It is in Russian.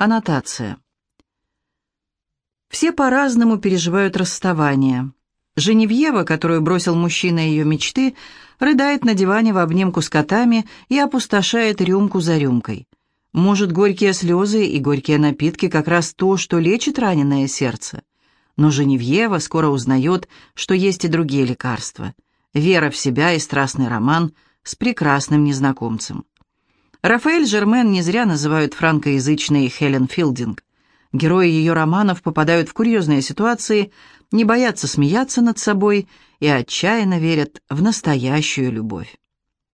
Аннотация. Все по-разному переживают расставание. Женевьева, которую бросил мужчина ее мечты, рыдает на диване в обнимку с котами и опустошает рюмку за рюмкой. Может, горькие слезы и горькие напитки как раз то, что лечит раненое сердце. Но Женевьева скоро узнает, что есть и другие лекарства. Вера в себя и страстный роман с прекрасным незнакомцем. Рафаэль Жермен не зря называют франкоязычной Хелен Филдинг. Герои ее романов попадают в курьезные ситуации, не боятся смеяться над собой и отчаянно верят в настоящую любовь.